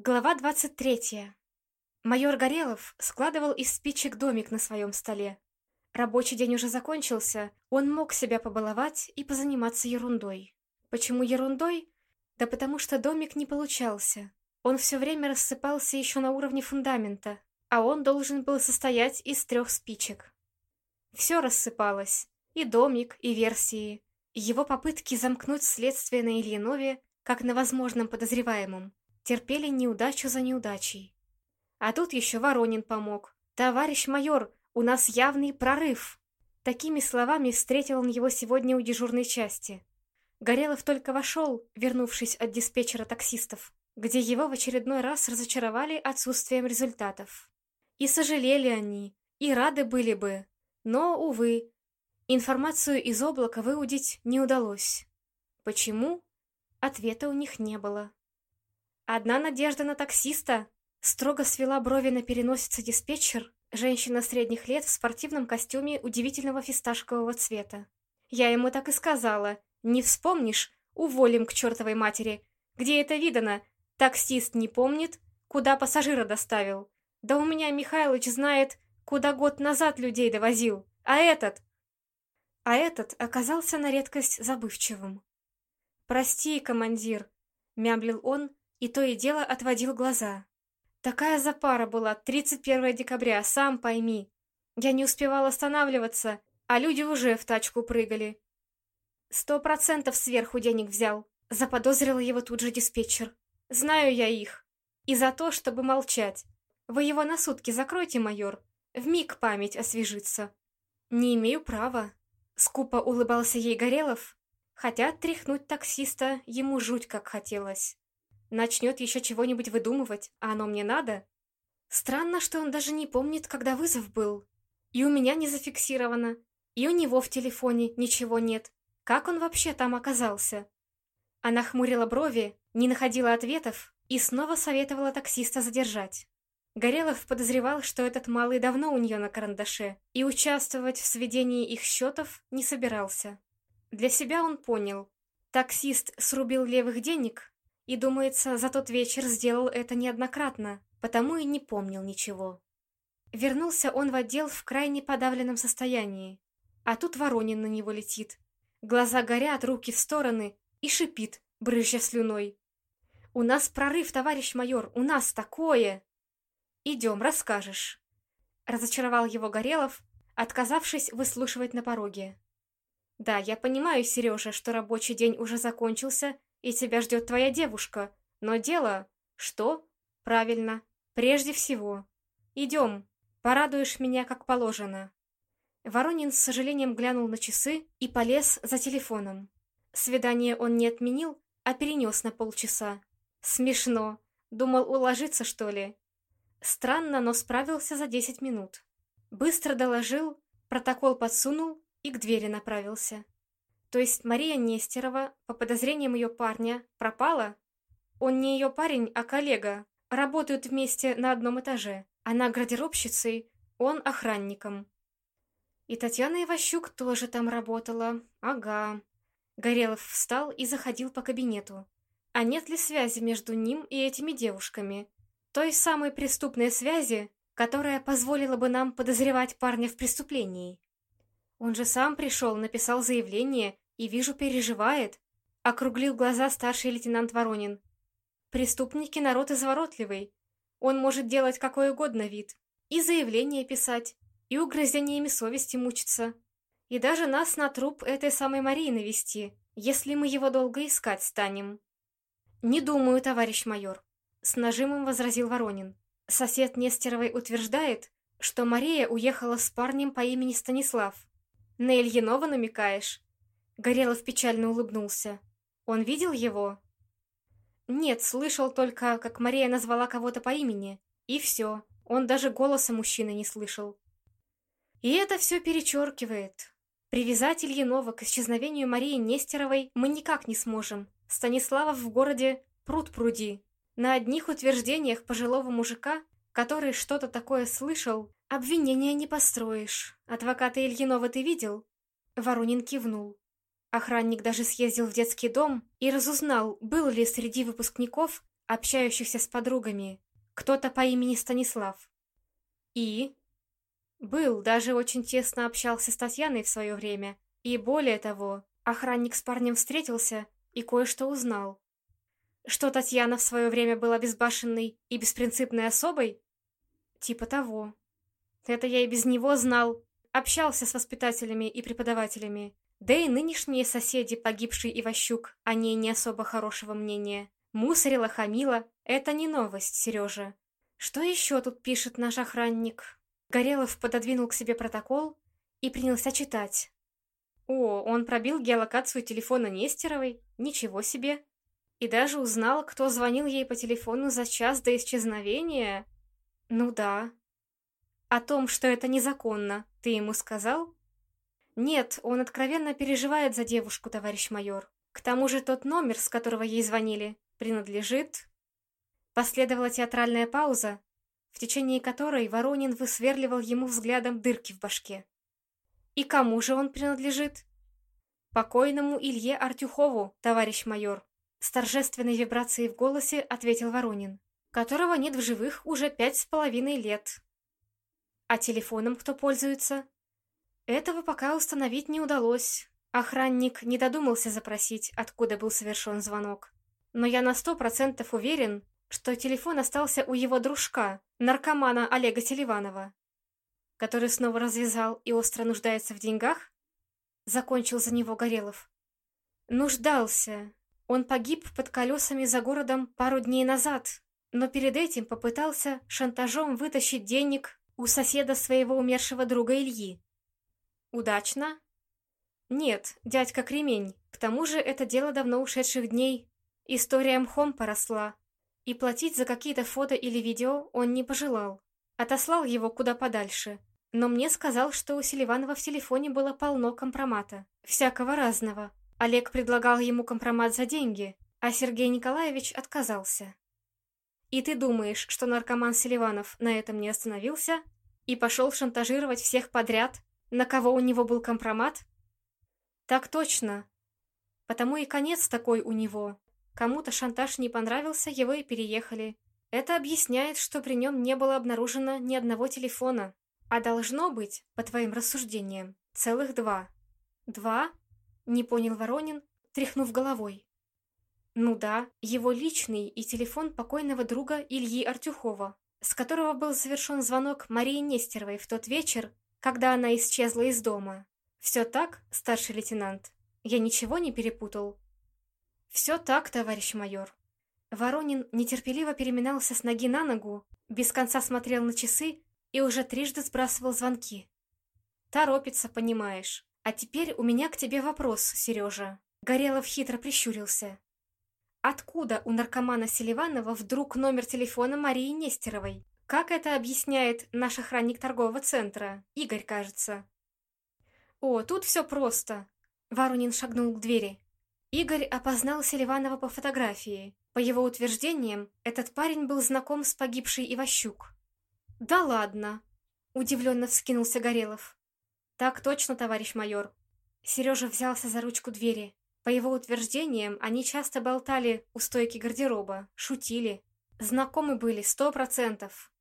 Глава 23. Майор Горелов складывал из спичек домик на своем столе. Рабочий день уже закончился, он мог себя побаловать и позаниматься ерундой. Почему ерундой? Да потому что домик не получался. Он все время рассыпался еще на уровне фундамента, а он должен был состоять из трех спичек. Все рассыпалось. И домик, и версии. Его попытки замкнуть следствие на Ильинове, как на возможном подозреваемом терпели неудачу за неудачей. А тут еще Воронин помог. «Товарищ майор, у нас явный прорыв!» Такими словами встретил он его сегодня у дежурной части. Горелов только вошел, вернувшись от диспетчера таксистов, где его в очередной раз разочаровали отсутствием результатов. И сожалели они, и рады были бы, но, увы, информацию из облака выудить не удалось. Почему? Ответа у них не было. «Одна надежда на таксиста!» Строго свела брови на переносице диспетчер, женщина средних лет в спортивном костюме удивительного фисташкового цвета. Я ему так и сказала. «Не вспомнишь? Уволим к чертовой матери. Где это видано? Таксист не помнит, куда пассажира доставил. Да у меня Михайлович знает, куда год назад людей довозил. А этот...» А этот оказался на редкость забывчивым. «Прости, командир», — мямлил он, и то и дело отводил глаза. Такая запара была, 31 декабря, сам пойми. Я не успевал останавливаться, а люди уже в тачку прыгали. Сто процентов сверху денег взял, заподозрил его тут же диспетчер. Знаю я их. И за то, чтобы молчать. Вы его на сутки закройте, майор. В миг память освежится. Не имею права. Скупо улыбался ей Горелов, хотя тряхнуть таксиста ему жуть как хотелось. Начнет еще чего-нибудь выдумывать, а оно мне надо? Странно, что он даже не помнит, когда вызов был. И у меня не зафиксировано, и у него в телефоне ничего нет. Как он вообще там оказался? Она хмурила брови, не находила ответов и снова советовала таксиста задержать. Горелов подозревал, что этот малый давно у нее на карандаше, и участвовать в сведении их счетов не собирался. Для себя он понял. Таксист срубил левых денег, и, думается, за тот вечер сделал это неоднократно, потому и не помнил ничего. Вернулся он в отдел в крайне подавленном состоянии. А тут Воронин на него летит. Глаза горят, руки в стороны и шипит, брызжа слюной. «У нас прорыв, товарищ майор, у нас такое!» «Идем, расскажешь», — разочаровал его Горелов, отказавшись выслушивать на пороге. «Да, я понимаю, Сережа, что рабочий день уже закончился, и тебя ждет твоя девушка. Но дело... Что? Правильно. Прежде всего. Идем. Порадуешь меня, как положено. Воронин с сожалением глянул на часы и полез за телефоном. Свидание он не отменил, а перенес на полчаса. Смешно. Думал уложиться, что ли? Странно, но справился за десять минут. Быстро доложил, протокол подсунул и к двери направился. То есть Мария Нестерова, по подозрениям ее парня, пропала? Он не ее парень, а коллега. Работают вместе на одном этаже. Она гардеробщицей, он охранником. И Татьяна Иващук тоже там работала. Ага. Горелов встал и заходил по кабинету. А нет ли связи между ним и этими девушками? Той самой преступной связи, которая позволила бы нам подозревать парня в преступлении. Он же сам пришел, написал заявление и, вижу, переживает. Округлил глаза старший лейтенант Воронин. Преступники народ изворотливый. Он может делать какой угодно вид. И заявление писать, и угрызениями совести мучиться. И даже нас на труп этой самой Марии навести, если мы его долго искать станем. «Не думаю, товарищ майор», — с нажимом возразил Воронин. Сосед Нестеровой утверждает, что Мария уехала с парнем по имени Станислав. На Ильинова намекаешь?» Горелов печально улыбнулся. «Он видел его?» «Нет, слышал только, как Мария назвала кого-то по имени. И все. Он даже голоса мужчины не слышал». И это все перечеркивает. Привязать Ильинова к исчезновению Марии Нестеровой мы никак не сможем. Станиславов в городе пруд пруди. На одних утверждениях пожилого мужика, который что-то такое слышал, обвинения не построишь. Адвоката Ильинова ты видел? Воронин кивнул. Охранник даже съездил в детский дом и разузнал, был ли среди выпускников общающихся с подругами, кто-то по имени Станислав. И? Был, даже очень тесно общался с Татьяной в свое время. И более того, охранник с парнем встретился и кое-что узнал. Что Татьяна в свое время была безбашенной и беспринципной особой? Типа того. Это я и без него знал. Общался с воспитателями и преподавателями. Да и нынешние соседи, погибший Иващук, о ней не особо хорошего мнения. Мусорила, хамила. Это не новость, Сережа. Что еще тут пишет наш охранник? Горелов пододвинул к себе протокол и принялся читать. О, он пробил геолокацию телефона Нестеровой? Ничего себе. И даже узнал, кто звонил ей по телефону за час до исчезновения? Ну да. О том, что это незаконно, ты ему сказал? Нет, он откровенно переживает за девушку, товарищ майор. К тому же тот номер, с которого ей звонили, принадлежит... Последовала театральная пауза, в течение которой Воронин высверливал ему взглядом дырки в башке. «И кому же он принадлежит?» «Покойному Илье Артюхову, товарищ майор», с торжественной вибрацией в голосе ответил Воронин, которого нет в живых уже пять с половиной лет. «А телефоном кто пользуется?» Этого пока установить не удалось. Охранник не додумался запросить, откуда был совершен звонок. Но я на сто процентов уверен, что телефон остался у его дружка, наркомана Олега Селиванова, который снова развязал и остро нуждается в деньгах? Закончил за него Горелов. Нуждался. Он погиб под колесами за городом пару дней назад, но перед этим попытался шантажом вытащить денег у соседа своего умершего друга Ильи. Удачно? Нет, дядька Кремень. К тому же это дело давно ушедших дней. История мхом поросла. И платить за какие-то фото или видео он не пожелал. Отослал его куда подальше. Но мне сказал, что у Селиванова в телефоне было полно компромата. Всякого разного. Олег предлагал ему компромат за деньги, а Сергей Николаевич отказался. И ты думаешь, что наркоман Селиванов на этом не остановился и пошел шантажировать всех подряд, на кого у него был компромат? Так точно. Потому и конец такой у него. Кому-то шантаж не понравился, его и переехали. Это объясняет, что при нем не было обнаружено ни одного телефона. А должно быть, по твоим рассуждениям, целых два. Два? Не понял Воронин, тряхнув головой. Ну да, его личный и телефон покойного друга Ильи Артюхова, с которого был совершен звонок Марии Нестеровой в тот вечер, когда она исчезла из дома. Все так, старший лейтенант? Я ничего не перепутал? Все так, товарищ майор. Воронин нетерпеливо переминался с ноги на ногу, без конца смотрел на часы и уже трижды сбрасывал звонки. Торопится, понимаешь. А теперь у меня к тебе вопрос, Сережа. Горелов хитро прищурился. Откуда у наркомана Селиванова вдруг номер телефона Марии Нестеровой? Как это объясняет наш охранник торгового центра? Игорь, кажется. О, тут все просто. Воронин шагнул к двери. Игорь опознал Селиванова по фотографии. По его утверждениям, этот парень был знаком с погибшей Иващук. «Да ладно!» – удивленно вскинулся Горелов. «Так точно, товарищ майор». Сережа взялся за ручку двери. По его утверждениям, они часто болтали у стойки гардероба, шутили. Знакомы были сто процентов.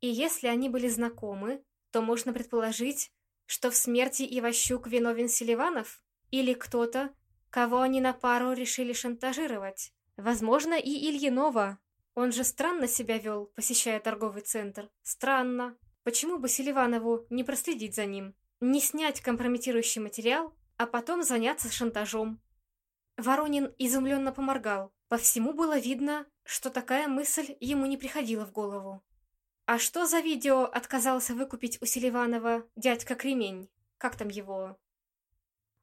И если они были знакомы, то можно предположить, что в смерти Иващук виновен Селиванов или кто-то, кого они на пару решили шантажировать. Возможно, и Ильинова. Он же странно себя вел, посещая торговый центр. Странно. Почему бы Селиванову не проследить за ним? Не снять компрометирующий материал, а потом заняться шантажом? Воронин изумленно поморгал. По всему было видно, что такая мысль ему не приходила в голову. А что за видео отказался выкупить у Селиванова дядька Кремень? Как там его?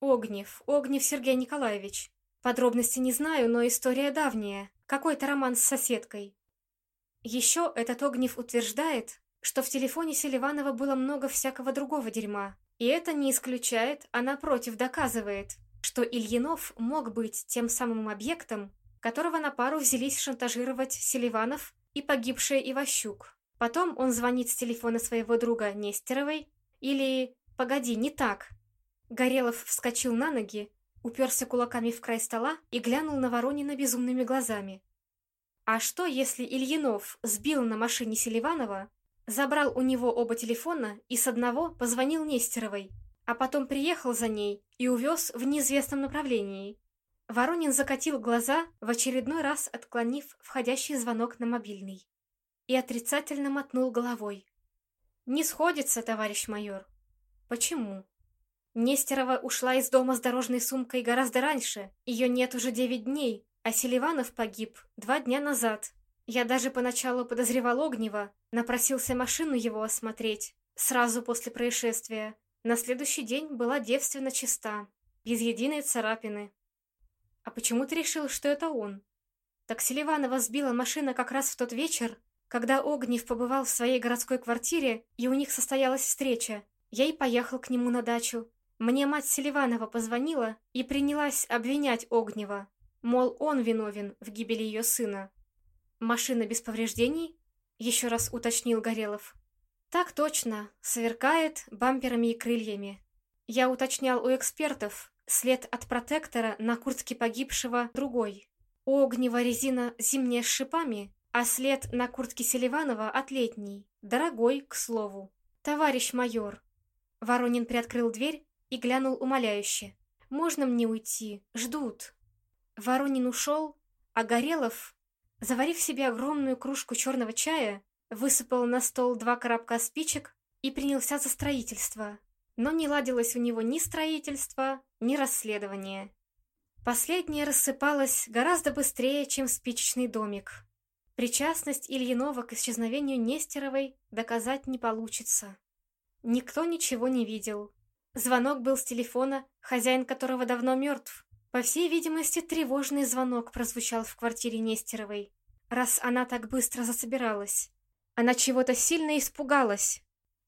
Огнев, Огнев Сергей Николаевич. Подробности не знаю, но история давняя. Какой-то роман с соседкой. Еще этот Огнев утверждает, что в телефоне Селиванова было много всякого другого дерьма. И это не исключает, а напротив доказывает, что Ильинов мог быть тем самым объектом, которого на пару взялись шантажировать Селиванов и погибшая Иващук. Потом он звонит с телефона своего друга Нестеровой. Или... Погоди, не так. Горелов вскочил на ноги, уперся кулаками в край стола и глянул на Воронина безумными глазами. А что, если Ильинов сбил на машине Селиванова, забрал у него оба телефона и с одного позвонил Нестеровой, а потом приехал за ней и увез в неизвестном направлении? Воронин закатил глаза, в очередной раз отклонив входящий звонок на мобильный. И отрицательно мотнул головой. «Не сходится, товарищ майор». «Почему?» Нестерова ушла из дома с дорожной сумкой гораздо раньше. Ее нет уже девять дней, а Селиванов погиб два дня назад. Я даже поначалу подозревал Огнева, напросился машину его осмотреть. Сразу после происшествия. На следующий день была девственно чиста, без единой царапины. А почему ты решил, что это он? Так Селиванова сбила машина как раз в тот вечер, когда Огнев побывал в своей городской квартире, и у них состоялась встреча. Я и поехал к нему на дачу. Мне мать Селиванова позвонила и принялась обвинять Огнева. Мол, он виновен в гибели ее сына. «Машина без повреждений?» — еще раз уточнил Горелов. «Так точно. Сверкает бамперами и крыльями. Я уточнял у экспертов. След от протектора на куртке погибшего другой. У огнева резина зимняя с шипами, а след на куртке Селиванова от летней. Дорогой, к слову. Товарищ майор». Воронин приоткрыл дверь и глянул умоляюще. «Можно мне уйти? Ждут». Воронин ушел, а Горелов, заварив себе огромную кружку черного чая, высыпал на стол два коробка спичек и принялся за строительство. Но не ладилось у него ни строительство, ни расследование. Последнее рассыпалось гораздо быстрее, чем спичечный домик. Причастность Ильинова к исчезновению Нестеровой доказать не получится. Никто ничего не видел. Звонок был с телефона, хозяин которого давно мертв. По всей видимости, тревожный звонок прозвучал в квартире Нестеровой, раз она так быстро засобиралась. Она чего-то сильно испугалась.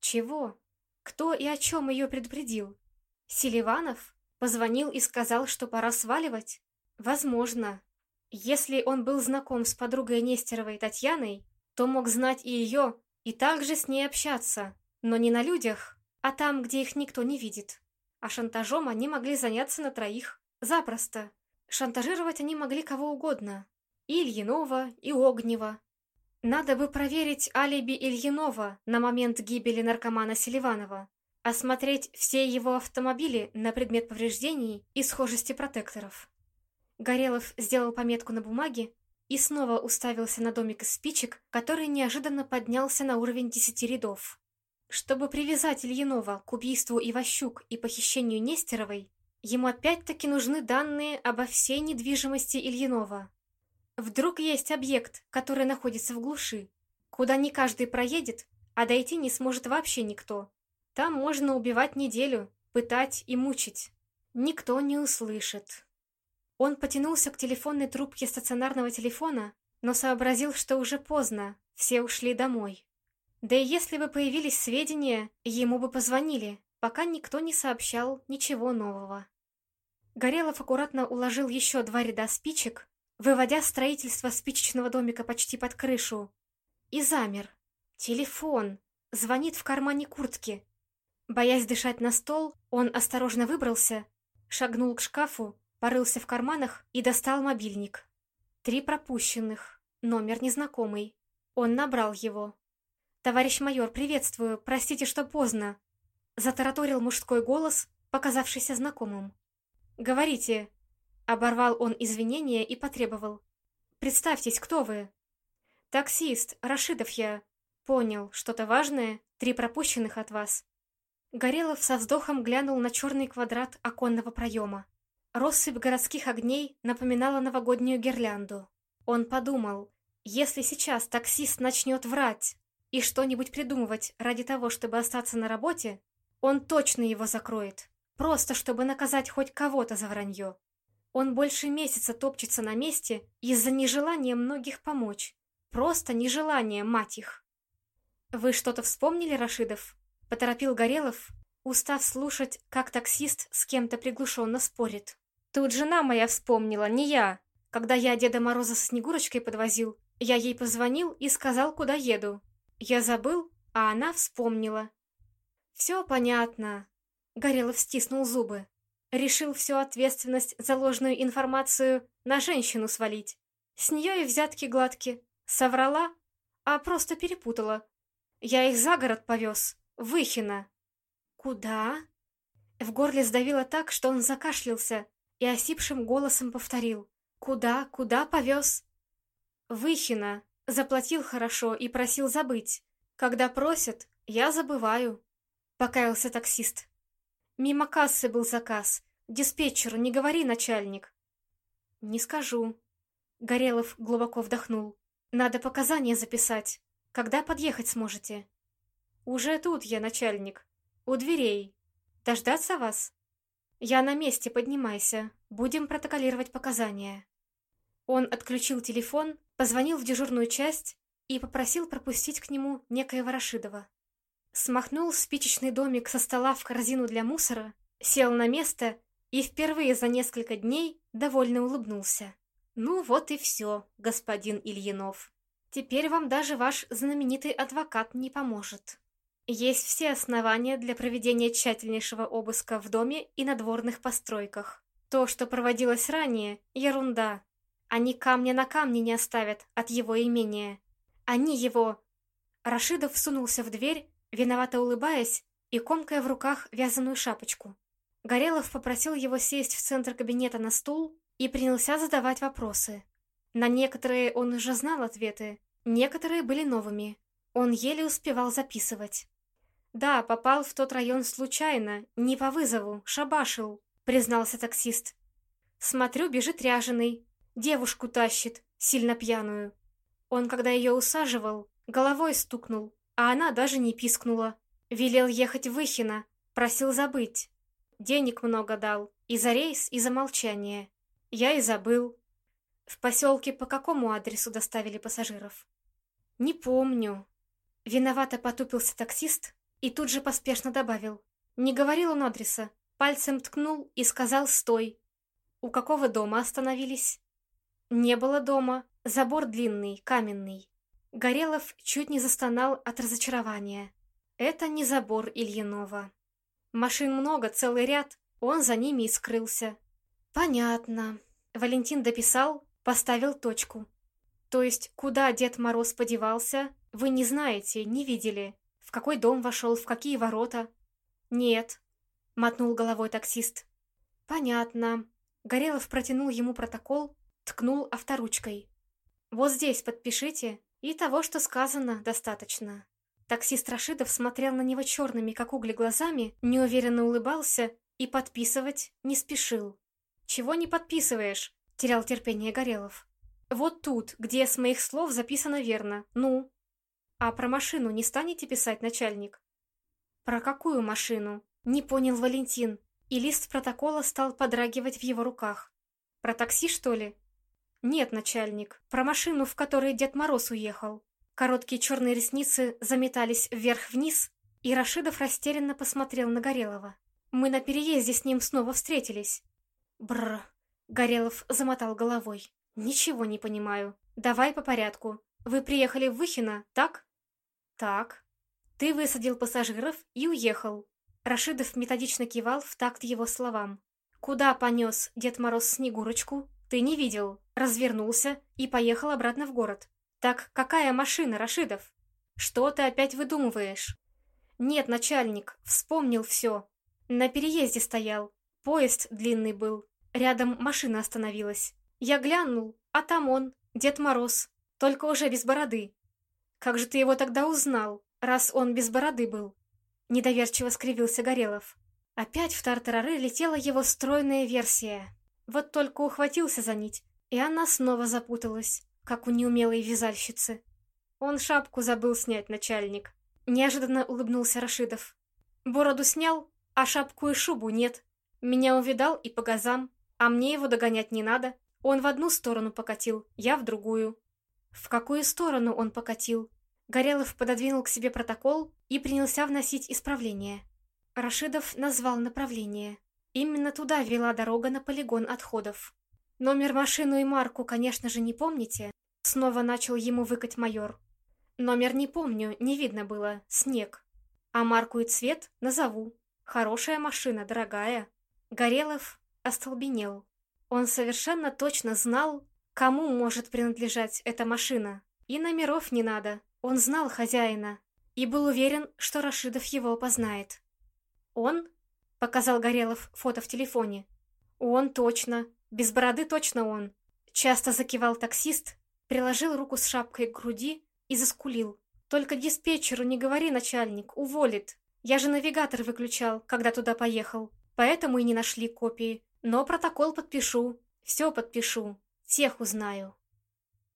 Чего? Кто и о чем ее предупредил? Селиванов? Позвонил и сказал, что пора сваливать? Возможно. Если он был знаком с подругой Нестеровой Татьяной, то мог знать и ее, и также с ней общаться, но не на людях, а там, где их никто не видит. А шантажом они могли заняться на троих. Запросто. Шантажировать они могли кого угодно. И Ильинова, и Огнева. Надо бы проверить алиби Ильинова на момент гибели наркомана Селиванова, осмотреть все его автомобили на предмет повреждений и схожести протекторов. Горелов сделал пометку на бумаге и снова уставился на домик из спичек, который неожиданно поднялся на уровень десяти рядов. Чтобы привязать Ильинова к убийству Иващук и похищению Нестеровой, Ему опять-таки нужны данные обо всей недвижимости Ильинова. Вдруг есть объект, который находится в глуши, куда не каждый проедет, а дойти не сможет вообще никто. Там можно убивать неделю, пытать и мучить. Никто не услышит. Он потянулся к телефонной трубке стационарного телефона, но сообразил, что уже поздно, все ушли домой. Да и если бы появились сведения, ему бы позвонили, пока никто не сообщал ничего нового. Горелов аккуратно уложил еще два ряда спичек, выводя строительство спичечного домика почти под крышу. И замер. Телефон. Звонит в кармане куртки. Боясь дышать на стол, он осторожно выбрался, шагнул к шкафу, порылся в карманах и достал мобильник. Три пропущенных. Номер незнакомый. Он набрал его. «Товарищ майор, приветствую. Простите, что поздно». Затараторил мужской голос, показавшийся знакомым. «Говорите!» Оборвал он извинения и потребовал. «Представьтесь, кто вы?» «Таксист, Рашидов я. Понял, что-то важное, три пропущенных от вас». Горелов со вздохом глянул на черный квадрат оконного проема. Россыпь городских огней напоминала новогоднюю гирлянду. Он подумал, если сейчас таксист начнет врать и что-нибудь придумывать ради того, чтобы остаться на работе, он точно его закроет. Просто чтобы наказать хоть кого-то за вранье. Он больше месяца топчется на месте из-за нежелания многих помочь. Просто нежелание, мать их. «Вы что-то вспомнили, Рашидов?» — поторопил Горелов, устав слушать, как таксист с кем-то приглушенно спорит. «Тут жена моя вспомнила, не я. Когда я Деда Мороза с Снегурочкой подвозил, я ей позвонил и сказал, куда еду. Я забыл, а она вспомнила. Все понятно. Горелов стиснул зубы. Решил всю ответственность за ложную информацию на женщину свалить. С нее и взятки гладки. Соврала, а просто перепутала. Я их за город повез, в Выхино. Куда? В горле сдавило так, что он закашлялся и осипшим голосом повторил. Куда, куда повез? Выхино. Заплатил хорошо и просил забыть. Когда просят, я забываю. Покаялся таксист. Мимо кассы был заказ. Диспетчеру не говори, начальник. Не скажу. Горелов глубоко вдохнул. Надо показания записать. Когда подъехать сможете? Уже тут я, начальник. У дверей. Дождаться вас? Я на месте, поднимайся. Будем протоколировать показания. Он отключил телефон, позвонил в дежурную часть и попросил пропустить к нему некоего Рашидова. Смахнул спичечный домик со стола в корзину для мусора, сел на место и впервые за несколько дней довольно улыбнулся. «Ну вот и все, господин Ильинов. Теперь вам даже ваш знаменитый адвокат не поможет. Есть все основания для проведения тщательнейшего обыска в доме и надворных постройках. То, что проводилось ранее, ерунда, они камня на камне не оставят от его имения. Они его...» Рашидов сунулся в дверь, виновато улыбаясь и комкая в руках вязаную шапочку. Горелов попросил его сесть в центр кабинета на стул и принялся задавать вопросы. На некоторые он уже знал ответы, некоторые были новыми. Он еле успевал записывать. «Да, попал в тот район случайно, не по вызову, шабашил», — признался таксист. «Смотрю, бежит ряженый, Девушку тащит, сильно пьяную. Он, когда ее усаживал, головой стукнул, а она даже не пискнула. Велел ехать в Выхино, просил забыть. Денег много дал, и за рейс, и за молчание. Я и забыл. В поселке по какому адресу доставили пассажиров? Не помню. Виновато потупился таксист и тут же поспешно добавил. Не говорил он адреса, пальцем ткнул и сказал «стой». У какого дома остановились? Не было дома, забор длинный, каменный. Горелов чуть не застонал от разочарования. Это не забор Ильинова. Машин много, целый ряд, он за ними и скрылся. Понятно. Валентин дописал, поставил точку. То есть, куда Дед Мороз подевался, вы не знаете, не видели. В какой дом вошел, в какие ворота? Нет, мотнул головой таксист. Понятно. Горелов протянул ему протокол, Ткнул авторучкой. «Вот здесь подпишите, и того, что сказано, достаточно». Таксист Рашидов смотрел на него черными, как угли, глазами, неуверенно улыбался и подписывать не спешил. «Чего не подписываешь?» — терял терпение Горелов. «Вот тут, где с моих слов записано верно. Ну?» «А про машину не станете писать, начальник?» «Про какую машину?» — не понял Валентин, и лист протокола стал подрагивать в его руках. «Про такси, что ли?» «Нет, начальник, про машину, в которой Дед Мороз уехал». Короткие черные ресницы заметались вверх-вниз, и Рашидов растерянно посмотрел на Горелого. «Мы на переезде с ним снова встретились». «Бррр», — Горелов замотал головой. «Ничего не понимаю. Давай по порядку. Вы приехали в Выхино, так?» «Так». «Ты высадил пассажиров и уехал». Рашидов методично кивал в такт его словам. «Куда понес Дед Мороз Снегурочку?» Ты не видел. Развернулся и поехал обратно в город. Так какая машина, Рашидов? Что ты опять выдумываешь? Нет, начальник, вспомнил все. На переезде стоял. Поезд длинный был. Рядом машина остановилась. Я глянул, а там он, Дед Мороз, только уже без бороды. Как же ты его тогда узнал, раз он без бороды был? Недоверчиво скривился Горелов. Опять в тартарары летела его стройная версия. Вот только ухватился за нить, и она снова запуталась, как у неумелой вязальщицы. Он шапку забыл снять, начальник. Неожиданно улыбнулся Рашидов. Бороду снял, а шапку и шубу нет. Меня увидал и по газам, а мне его догонять не надо. Он в одну сторону покатил, я в другую. В какую сторону он покатил? Горелов пододвинул к себе протокол и принялся вносить исправления. Рашидов назвал направление. Именно туда вела дорога на полигон отходов. Номер машину и марку, конечно же, не помните? Снова начал ему выкать майор. Номер не помню, не видно было, снег. А марку и цвет назову. Хорошая машина, дорогая. Горелов остолбенел. Он совершенно точно знал, кому может принадлежать эта машина. И номеров не надо. Он знал хозяина и был уверен, что Рашидов его опознает. «Он?» — показал Горелов фото в телефоне. «Он точно. Без бороды точно он». Часто закивал таксист, приложил руку с шапкой к груди и заскулил. «Только диспетчеру не говори, начальник, уволит. Я же навигатор выключал, когда туда поехал. Поэтому и не нашли копии. Но протокол подпишу. Все подпишу. Всех узнаю».